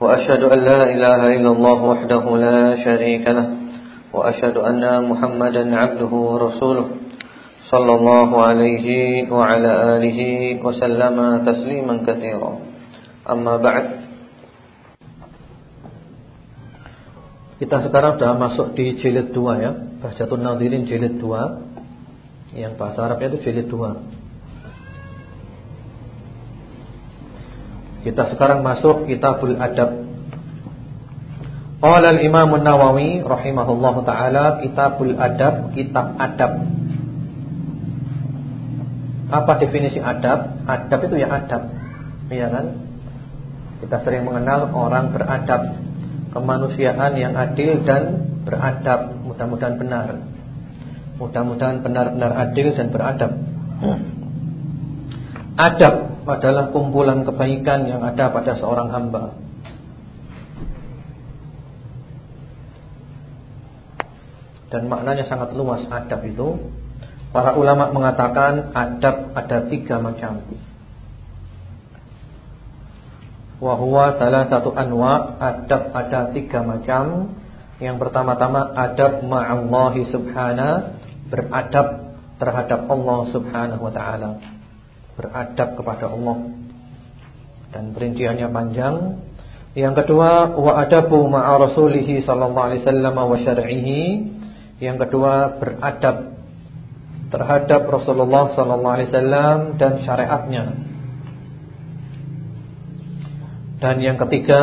وأشهد أن لا إله إلا الله وحده لا شريك له وأشهد أن محمدا عبده ورسوله صلى الله عليه وعلى آله وسلم تسليما كثيرا أما بعد Kita sekarang sudah masuk di jilid 2 ya Bahjatun Nadirin jilid 2 Yang bahasa Arabnya itu jilid 2 Kita sekarang masuk Kitabul Adab Qala al-Imam An-Nawawi rahimahullahu taala Kitabul Adab, kitab adab. Apa definisi adab? Adab itu ya adab. Iya kan? Kita sering mengenal orang beradab kemanusiaan yang adil dan beradab. Mudah-mudahan benar. Mudah-mudahan benar-benar adil dan beradab. Adab adalah kumpulan kebaikan yang ada pada seorang hamba. Dan maknanya sangat luas adab itu. Para ulama mengatakan adab ada tiga macam. Wahuwa salah satu anwa Adab ada tiga macam Yang pertama-tama adab ma'allahi subhana Beradab terhadap Allah subhanahu wa ta'ala Beradab kepada Allah. Dan perinciannya panjang. Yang kedua Wa adabu ma'a rasulihi sallallahu alaihi wasallam wa syar'ihi. Yang kedua beradab Terhadap Rasulullah sallallahu alaihi wasallam Dan syariatnya. Dan yang ketiga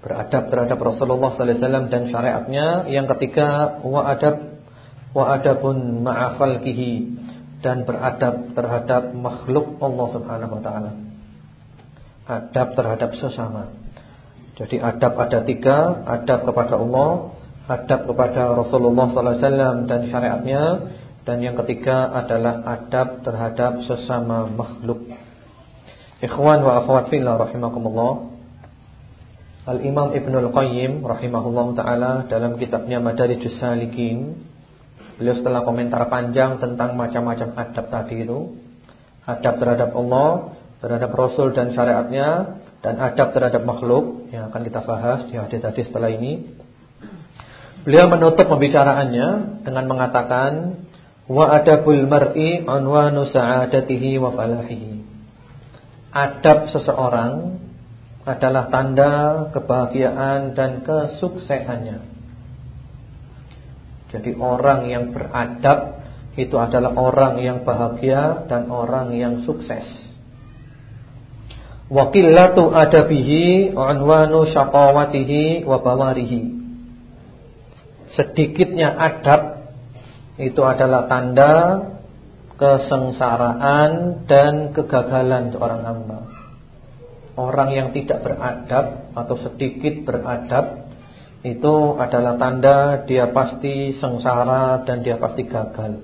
beradab terhadap Rasulullah sallallahu alaihi wasallam dan syariatnya. Yang ketiga wa adab wa adabun ma'a khalqihi dan beradab terhadap makhluk Allah Subhanahu wa taala. Adab terhadap sesama. Jadi adab ada tiga, adab kepada Allah, adab kepada Rasulullah sallallahu alaihi wasallam dan syariatnya dan yang ketiga adalah adab terhadap sesama makhluk. Ikhwan wa akhwat fillah rahimakumullah. Al-Imam Ibnu Al-Qayyim rahimahullah taala dalam kitabnya Madarijus Salikin beliau setelah komentar panjang tentang macam-macam adab tadi itu, adab terhadap Allah, terhadap Rasul dan syariatnya dan adab terhadap makhluk yang akan kita bahas di hadis tadi setelah ini. Beliau menutup pembicaraannya dengan mengatakan wa adabul mar'i unwanu sa'adatihi wa falahihi adab seseorang adalah tanda kebahagiaan dan kesuksesannya. Jadi orang yang beradab itu adalah orang yang bahagia dan orang yang sukses. Wakillatu adabihi unwanu syaqawatihi wa bawarihi. Sedikitnya adab itu adalah tanda kesengsaraan dan kegagalan seorang hamba. Orang yang tidak beradab atau sedikit beradab itu adalah tanda dia pasti sengsara dan dia pasti gagal.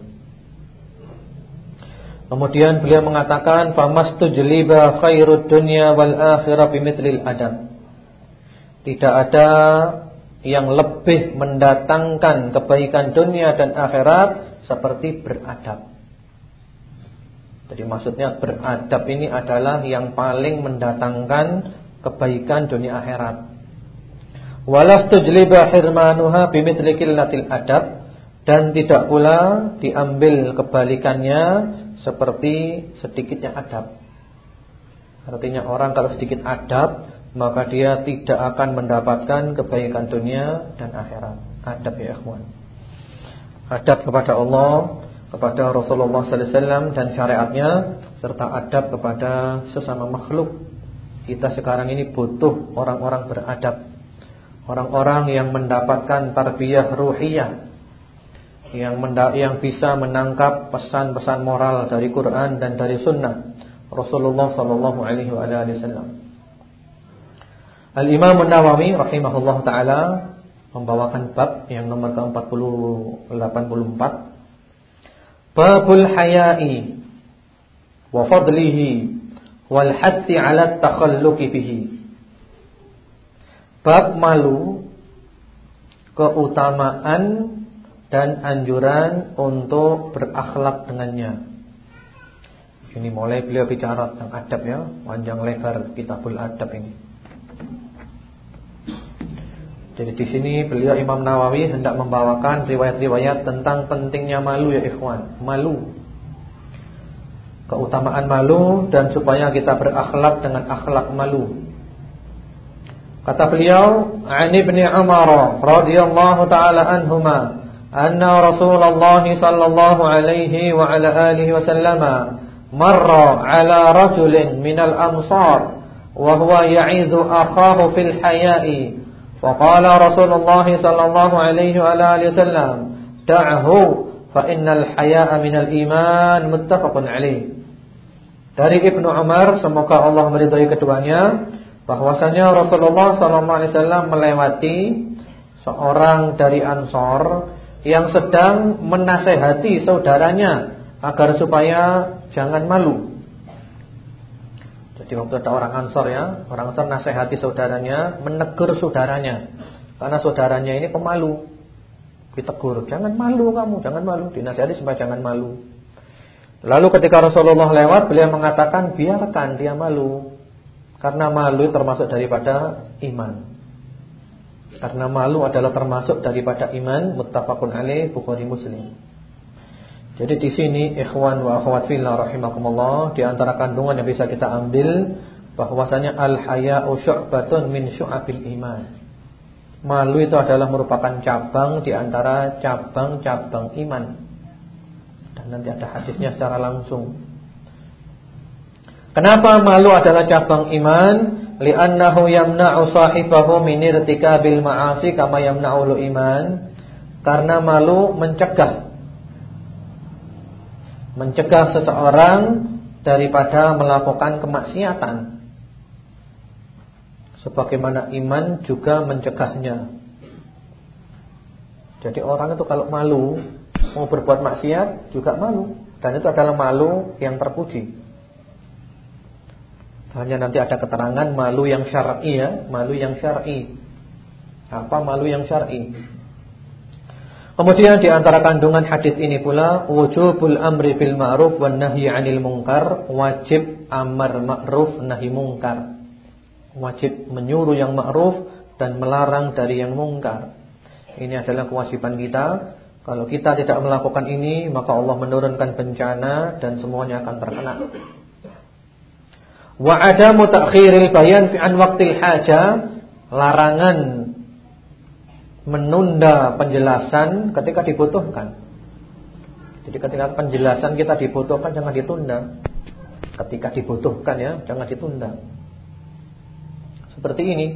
Kemudian beliau mengatakan famastujliba khairud dunya wal akhirah bimithlil adab. Tidak ada yang lebih mendatangkan kebaikan dunia dan akhirat seperti beradab. Jadi maksudnya beradab ini adalah yang paling mendatangkan kebaikan dunia akhirat. Walastujliba hirmanuha bimithli qillatil adab dan tidak pula diambil kebalikannya seperti sedikitnya adab. Artinya orang kalau sedikit adab maka dia tidak akan mendapatkan kebaikan dunia dan akhirat. Adab ya ikhwan. Adab kepada Allah kepada Rasulullah sallallahu alaihi wasallam dan syariatnya serta adab kepada sesama makhluk. Kita sekarang ini butuh orang-orang beradab. Orang-orang yang mendapatkan tarbiyah ruhiyah yang yang bisa menangkap pesan-pesan moral dari Quran dan dari sunnah Rasulullah sallallahu alaihi wasallam. Al-Imam An-Nawawi rahimahullah taala membawakan bab yang nomor ke-40 Babul haya'i wa fadlihi wal hatti 'ala takhalluqi bihi. Bab malu keutamaan dan anjuran untuk berakhlak dengannya. Ini mulai beliau bicara tentang adab ya, panjang lebar kitabul adab ini. Jadi di sini beliau Imam Nawawi hendak membawakan riwayat-riwayat tentang pentingnya malu ya ikhwan, malu. Keutamaan malu dan supaya kita berakhlak dengan akhlak malu. Kata beliau, "Ani bin Umar radhiyallahu taala anhuma, anna Rasulullah sallallahu alaihi wa ala alihi wasallam marra ala rajulin minal ansar wa huwa ya'idhu akhahu fil haya'i." وقال رسول الله صلى الله عليه وعلى اله وسلم دعه فإن الحياء من الإيمان متفق عليه Dari Ibnu Umar semoga Allah meridhai keduanya bahwasanya Rasulullah wasallam melewati seorang dari Ansor yang sedang menasehati saudaranya agar supaya jangan malu. Jadi waktu ada orang Ansor ya, orang Ansor nasihati saudaranya, menegur saudaranya. Karena saudaranya ini pemalu. Ditegur, jangan malu kamu, jangan malu. Dinasihati supaya jangan malu. Lalu ketika Rasulullah lewat, beliau mengatakan biarkan dia malu. Karena malu termasuk daripada iman. Karena malu adalah termasuk daripada iman, muttafaqun alaih Bukhari Muslim. Jadi di sini ikhwan wa akhwat fillah rahimakumullah di antara kandungan yang bisa kita ambil bahwasanya al-haya'u syu'batun min syu'abil iman. Malu itu adalah merupakan cabang di antara cabang-cabang iman. Dan nanti ada hadisnya secara langsung. Kenapa malu adalah cabang iman? Li'annahu yamna'u sahibahu min irtikabil ma'asi kama yamna'ul iman. Karena malu mencegah mencegah seseorang daripada melakukan kemaksiatan. Sebagaimana iman juga mencegahnya. Jadi orang itu kalau malu mau berbuat maksiat juga malu dan itu adalah malu yang terpuji. Hanya nanti ada keterangan malu yang syar'i ya, malu yang syar'i. Apa malu yang syar'i? Kemudian di antara kandungan hadis ini pula wujubul amri bil ma'ruf wan nahyi 'anil munkar, wajib amar ma'ruf nahi munkar. Wajib menyuruh yang ma'ruf dan melarang dari yang munkar. Ini adalah kewajiban kita. Kalau kita tidak melakukan ini, maka Allah menurunkan bencana dan semuanya akan terkena. Wa adamu ta'khiril bayan fi an waqtil haja, larangan menunda penjelasan ketika dibutuhkan. Jadi ketika penjelasan kita dibutuhkan jangan ditunda. Ketika dibutuhkan ya, jangan ditunda. Seperti ini.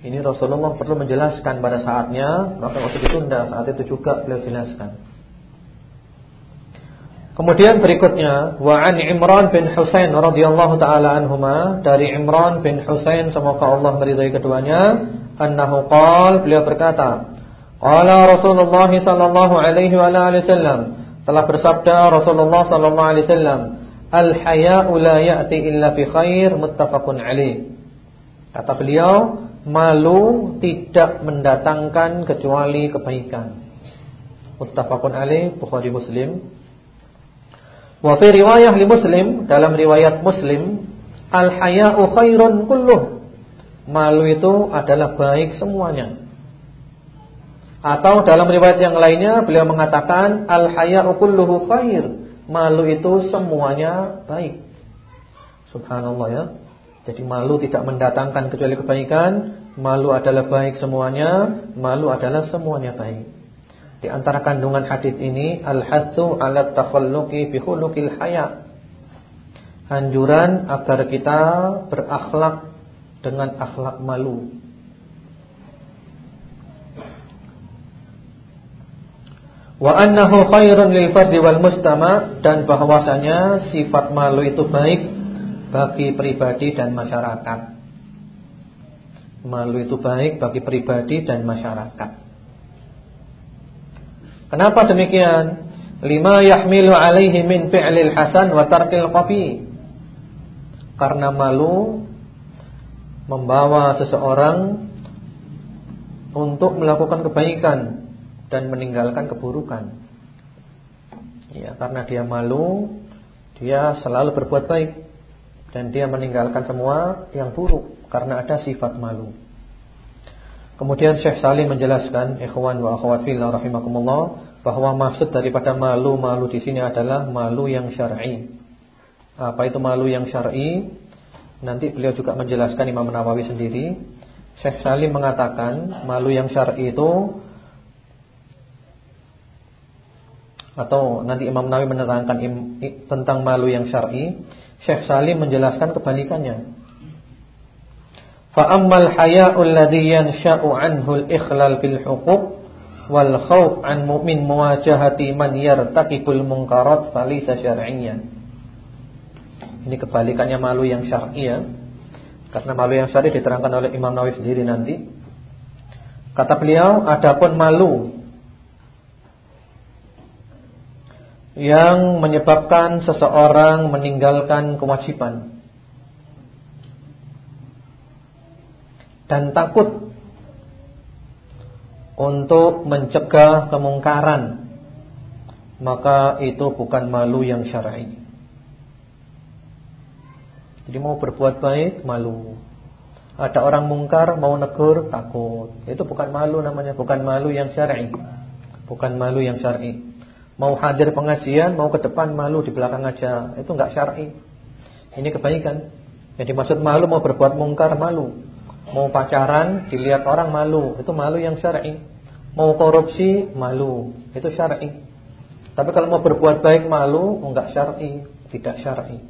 Ini Rasulullah perlu menjelaskan pada saatnya, maka waktu ditunda, saat itu juga beliau jelaskan. Kemudian berikutnya wa an Imran bin Husain radhiyallahu taala anhuma dari Imran bin Husain semoga Allah meridai keduanya annahu qala beliau berkata qala Rasulullah sallallahu alaihi wa alihi wasallam telah bersabda Rasulullah sallallahu alaihi wasallam al haya'u la ya'ti illa bi khair muttafaqun alaih. Kata beliau malu tidak mendatangkan kecuali kebaikan. Muttafaqun alaih Bukhari Muslim wa fi riwayah li Muslim dalam riwayat Muslim al haya'u khairun kulluh Malu itu adalah baik semuanya. Atau dalam riwayat yang lainnya beliau mengatakan al-haya'u kulluhu khair. Malu itu semuanya baik. Subhanallah ya. Jadi malu tidak mendatangkan kecuali kebaikan, malu adalah baik semuanya, malu adalah semuanya baik. Di antara kandungan hadis ini al-hatsu 'ala takhalluqi bi khuluqil haya. Anjuran agar kita berakhlak dengan akhlak malu. Wa annahu khairun lil fardi wal mustama dan bahwasanya sifat malu itu baik bagi pribadi dan masyarakat. Malu itu baik bagi pribadi dan masyarakat. Kenapa demikian? Lima yahmilu alaihi min fi'lil hasan wa tarkil qabi. Karena malu membawa seseorang untuk melakukan kebaikan dan meninggalkan keburukan. Ya, karena dia malu, dia selalu berbuat baik dan dia meninggalkan semua yang buruk karena ada sifat malu. Kemudian Syekh Salim menjelaskan, ikhwan wa akhwat fillah rahimakumullah, bahwa maksud daripada malu-malu di sini adalah malu yang syar'i. Apa itu malu yang syar'i? Nanti beliau juga menjelaskan Imam Nawawi sendiri. Syekh Salim mengatakan malu yang syar'i itu atau nanti Imam Nawawi menerangkan tentang malu yang syar'i, Syekh Salim menjelaskan kebalikannya. Alladhi yansha'u 'anhu al-ikhlal bil huquq wal khauf 'an mu'min muwajahati man yartaqibul munkarat falisa syar'iyyan. Ini kebalikannya malu yang syar'i ya. Karena malu yang syar'i diterangkan oleh Imam Nawawi sendiri nanti. Kata beliau, adapun malu yang menyebabkan seseorang meninggalkan kewajiban dan takut untuk mencegah kemungkaran maka itu bukan malu yang syar'i. Jadi mau berbuat baik malu. Ada orang mungkar mau negur takut. Itu bukan malu namanya, bukan malu yang syar'i. Bukan malu yang syar'i. Mau hadir pengajian, mau ke depan malu di belakang aja. Itu enggak syar'i. Ini kebaikan. Jadi maksud malu mau berbuat mungkar malu. Mau pacaran dilihat orang malu, itu malu yang syar'i. Mau korupsi malu, itu syar'i. Tapi kalau mau berbuat baik malu enggak syar'i, tidak syar'i.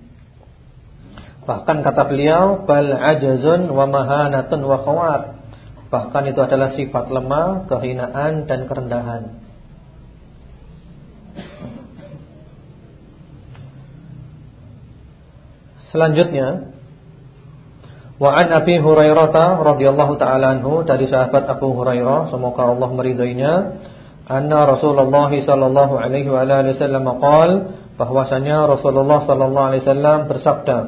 Bahkan kata beliau bal ajazun wa mahanatun wa khawar. Bahkan itu adalah sifat lemah, kehinaan dan kerendahan. Selanjutnya Wa an Abi Hurairah radhiyallahu taala anhu dari sahabat Abu Hurairah semoga Allah meridainya anna Rasulullah sallallahu alaihi wa alihi wasallam qaal bahwasanya Rasulullah sallallahu alaihi wasallam bersabda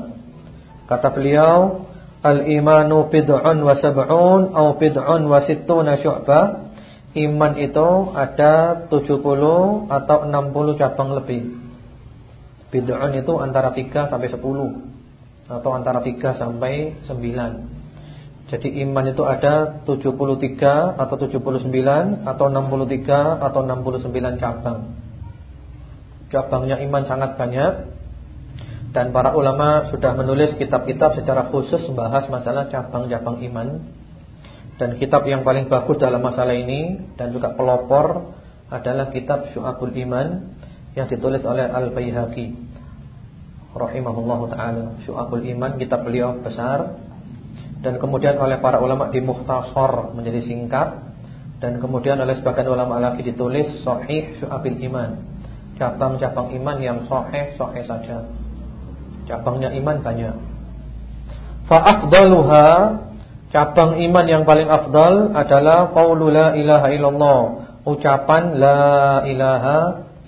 kata beliau al-imanu bid'un wa sab'un atau bid'un wa sittuna syu'bah. Iman itu ada 70 atau 60 cabang lebih. Bid'un itu antara 3 sampai 10 atau antara 3 sampai 9. Jadi iman itu ada 73 atau 79 atau 63 atau 69 cabang. Cabangnya iman sangat banyak dan para ulama sudah menulis kitab-kitab secara khusus membahas masalah cabang-cabang iman. Dan kitab yang paling bagus dalam masalah ini dan juga pelopor adalah kitab Syu'abul Iman yang ditulis oleh Al-Baihaqi rahimahullahu taala. Syu'abul Iman kitab beliau besar dan kemudian oleh para ulama di mukhtasar menjadi singkat dan kemudian oleh sebagian ulama lagi ditulis Sahih Syu'abul Iman. Cabang-cabang iman yang sahih sahih saja. Cabangnya iman banyak. Fa afdaluha cabang iman yang paling afdal adalah qaulu la ilaha illallah, ucapan la ilaha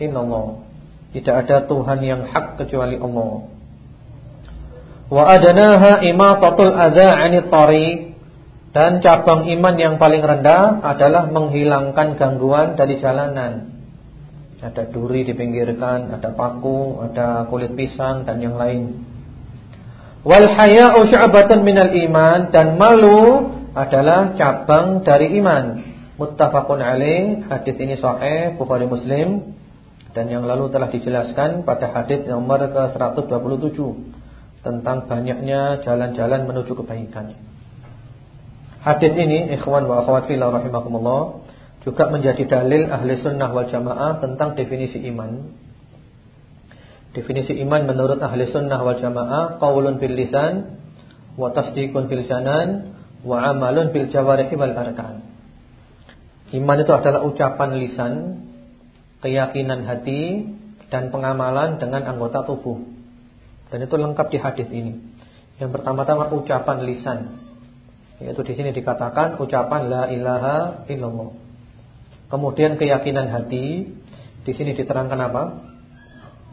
illallah. Tidak ada Tuhan yang hak kecuali Allah. Wa adanaha imatatul adza 'anit tariq dan cabang iman yang paling rendah adalah menghilangkan gangguan dari jalanan. Ada duri dipinggirkan, ada paku, ada kulit pisang dan yang lain. Wal haya'u syu'batun minal iman dan malu adalah cabang dari iman. Muttafaqun alaih, hadis ini sahih Bukhari Muslim. Dan yang lalu telah dijelaskan pada hadis nomor ke-127 tentang banyaknya jalan-jalan menuju kebaikan. Hadis ini ikhwan wa akhwat fillah rahimakumullah juga menjadi dalil ahli sunnah wal jamaah tentang definisi iman. Definisi iman menurut ahli sunnah wal jamaah qaulun bil lisan wa tasdiqun bil janan wa amalun bil jawarihi wal arkan. Iman itu adalah ucapan lisan keyakinan hati dan pengamalan dengan anggota tubuh. Dan itu lengkap di hadis ini. Yang pertama-tama ucapan lisan. Yaitu di sini dikatakan ucapan la ilaha illallah. Kemudian keyakinan hati di sini diterangkan apa?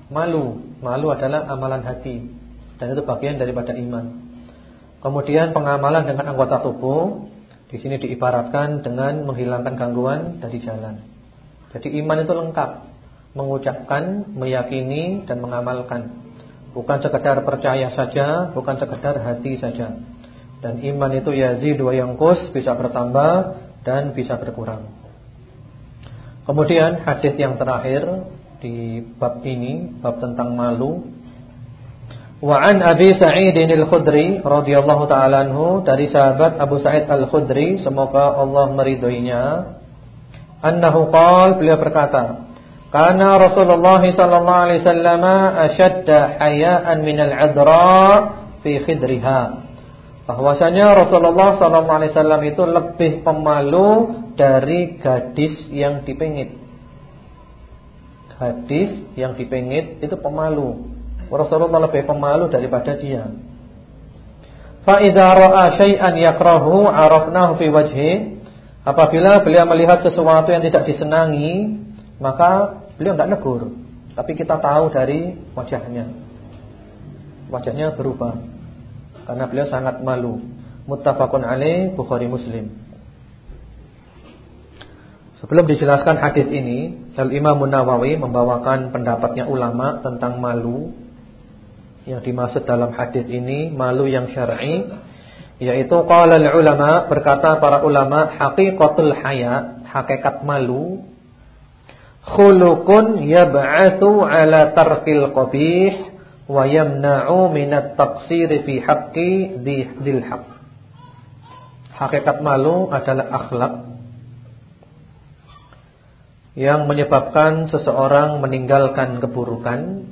Malu. Malu adalah amalan hati dan itu bagian daripada iman. Kemudian pengamalan dengan anggota tubuh di sini diibaratkan dengan menghilangkan gangguan dari jalan. Jadi iman itu lengkap, mengucapkan, meyakini dan mengamalkan. Bukan sekedar percaya saja, bukan sekedar hati saja. Dan iman itu yazid wa yanqus, bisa bertambah dan bisa berkurang. Kemudian hadis yang terakhir di bab ini, bab tentang malu. Wa an Abi Sa'id al-Khudri radhiyallahu taala anhu dari sahabat Abu Sa'id al-Khudri semoga Allah meridhoinya annahu qala beliau berkata kana Rasulullah sallallahu alaihi wasallam ashadda hayaan min al-adra fi khidriha bahwasanya Rasulullah sallallahu alaihi wasallam itu lebih pemalu dari gadis yang dipengit gadis yang dipengit itu pemalu Rasulullah lebih pemalu daripada dia. Fa idza ra'a syai'an yakrahu 'arafnahu fi wajhi. Apabila beliau melihat sesuatu yang tidak disenangi, maka beliau enggak negur, tapi kita tahu dari wajahnya. Wajahnya berubah. Karena beliau sangat malu. Muttafaqun alaih Bukhari Muslim. Sebelum dijelaskan hadis ini, Al-Imam Nawawi membawakan pendapatnya ulama tentang malu yang dimaksud dalam hadis ini malu yang syar'i yaitu qala ulama berkata para ulama haqiqatul haya, hakikat malu khuluqun yab'atsu ala tarkil qabih wa yamna'u minat taqsir fi haqqi dzil haqq. Hakikat malu adalah akhlak yang menyebabkan seseorang meninggalkan keburukan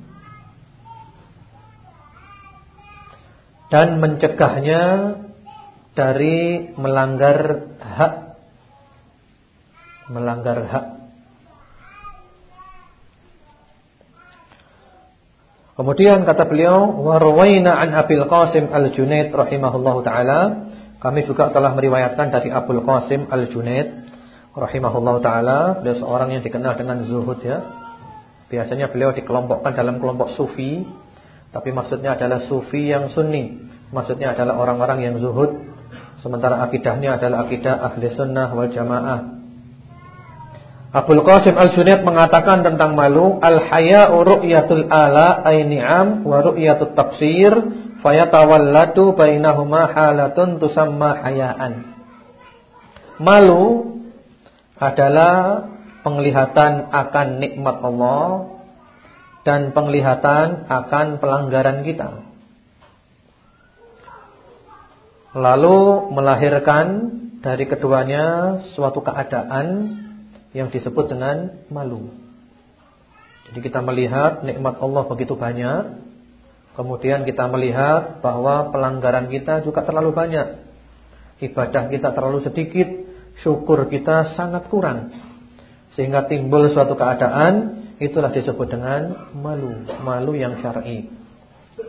dan mencegahnya dari melanggar hak. Melanggar hak. Kemudian kata beliau warwaina an Abil Qasim Al-Junaid rahimahullahu taala. Kami juga telah meriwayatkan dari Abdul Qasim Al-Junaid rahimahullahu taala. Beliau seorang yang dikenal dengan zuhud ya. Biasanya beliau dikelompokkan dalam kelompok sufi tapi maksudnya adalah sufi yang sunni. Maksudnya adalah orang-orang yang zuhud Sementara akidahnya adalah akidah ahli sunnah wal jamaah Abdul Qasim al-Junaid mengatakan tentang malu Al-haya'u ru'yatul ala ay ni'am Wa ru'yatul tafsir Fayatawallatu bainahuma halatun tusamma haya'an Malu adalah penglihatan akan nikmat Allah dan penglihatan akan pelanggaran kita. Lalu melahirkan dari keduanya suatu keadaan yang disebut dengan malu. Jadi kita melihat nikmat Allah begitu banyak, kemudian kita melihat bahwa pelanggaran kita juga terlalu banyak. Ibadah kita terlalu sedikit, syukur kita sangat kurang. Sehingga timbul suatu keadaan Itulah disebut dengan malu, malu yang syar'i.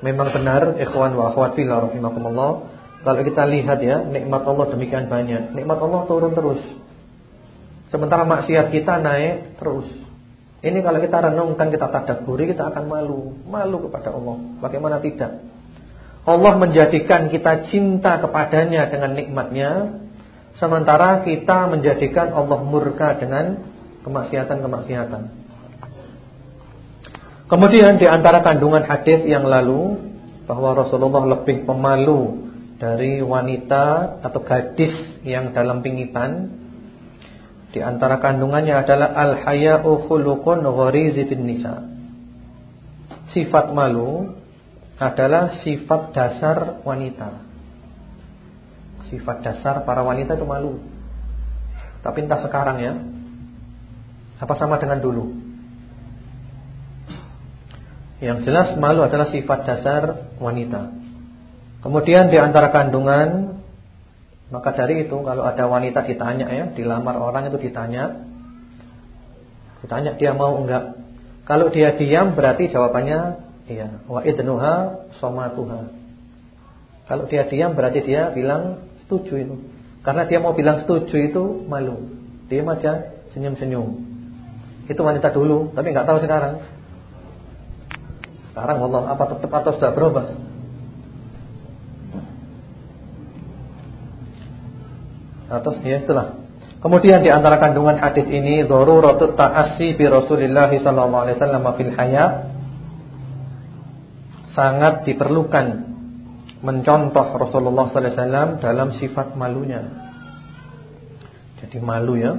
Memang benar ikhwan wa akhwat fillah rahimakumullah, kalau kita lihat ya, nikmat Allah demikian banyak. Nikmat Allah turun terus. Sementara maksiat kita naik terus. Ini kalau kita renungkan, kita tadabburi, kita akan malu, malu kepada Allah. Bagaimana tidak? Allah menjadikan kita cinta kepadanya dengan nikmatnya Sementara kita menjadikan Allah murka dengan kemaksiatan-kemaksiatan Kemudian di antara kandungan hadis yang lalu bahwa Rasulullah lebih pemalu dari wanita atau gadis yang dalam pingitan. Di antara kandungannya adalah al-haya'u khuluqun gharizi nisa. Sifat malu adalah sifat dasar wanita. Sifat dasar para wanita itu malu. Tapi entah sekarang ya. Apa sama dengan dulu? Yang jelas malu adalah sifat dasar wanita. Kemudian di antara kandungan maka dari itu kalau ada wanita ditanya ya, dilamar orang itu ditanya ditanya dia mau enggak. Kalau dia diam berarti jawabannya iya. Wa idnuha somatuha. Kalau dia diam berarti dia bilang Setuju itu. Karena dia mau bilang setuju itu malu. Dia aja senyum-senyum. Itu wanita dulu, tapi nggak tahu sekarang. Sekarang Allah apa tetap atau sudah berubah? Atau ya itulah. Kemudian di antara kandungan hadis ini daruratut ta'assi bi Rasulillah sallallahu alaihi wasallam fil hayat sangat diperlukan mencontoh Rasulullah sallallahu alaihi wasallam dalam sifat malunya. Jadi malu ya.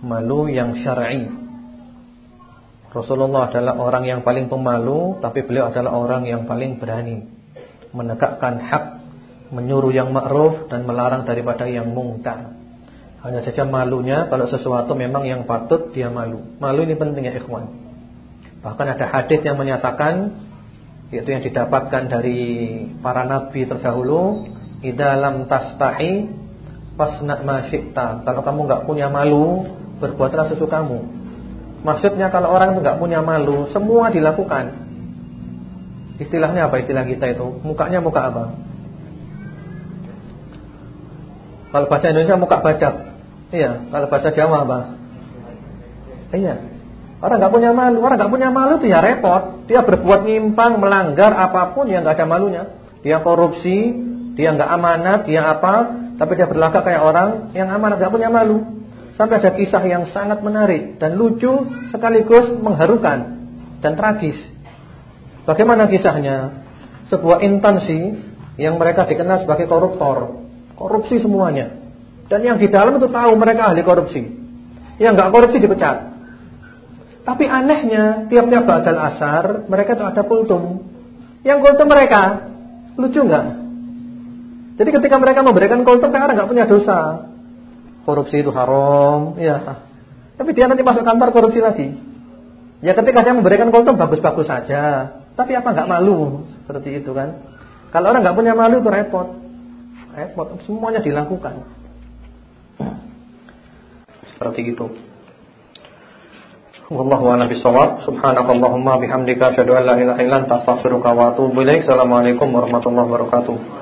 Malu yang syar'i. Rasulullah adalah orang yang paling pemalu tapi beliau adalah orang yang paling berani menegakkan hak, menyuruh yang ma'ruf dan melarang daripada yang mungkar. Hanya saja malunya kalau sesuatu memang yang patut dia malu. Malu ini penting ya ikhwan. Bahkan ada hadis yang menyatakan yaitu yang didapatkan dari para nabi terdahulu, "Idza tastahi fasna ma syi'ta." Kalau kamu enggak punya malu, berbuatlah sesukamu. Maksudnya kalau orang itu enggak punya malu, semua dilakukan. Istilahnya apa istilah kita itu? Mukanya muka apa? Kalau bahasa Indonesia muka bajak. Iya, kalau bahasa Jawa apa? Iya. Orang nggak punya malu, orang nggak punya malu itu ya repot. Dia berbuat nyimpang, melanggar apa pun yang nggak ada malunya. Dia korupsi, dia nggak amanat, dia apa? Tapi dia berlagak kayak orang yang amanat, nggak punya malu. Sampai ada kisah yang sangat menarik dan lucu sekaligus mengharukan dan tragis. Bagaimana kisahnya? Sebuah instansi yang mereka dikenal sebagai koruptor, korupsi semuanya. Dan yang di dalam itu tahu mereka ahli korupsi. Yang nggak korupsi dipecat. Tapi anehnya tiap-tiap badal asar mereka itu ada kultum. Yang kultum mereka lucu nggak? Jadi ketika mereka memberikan kultum karena nggak punya dosa. Korupsi itu haram, ya. Tapi dia nanti masuk kantor korupsi lagi. Ya ketika dia memberikan kultum bagus-bagus saja. Tapi apa nggak malu seperti itu kan? Kalau orang nggak punya malu itu repot. Repot, semuanya dilakukan. Seperti itu. Wallahu a'lam bishawab. Subhanakallahumma bihamdika asyhadu an la ilaha illa anta astaghfiruka wa atubu ilaik. Assalamualaikum warahmatullahi wabarakatuh.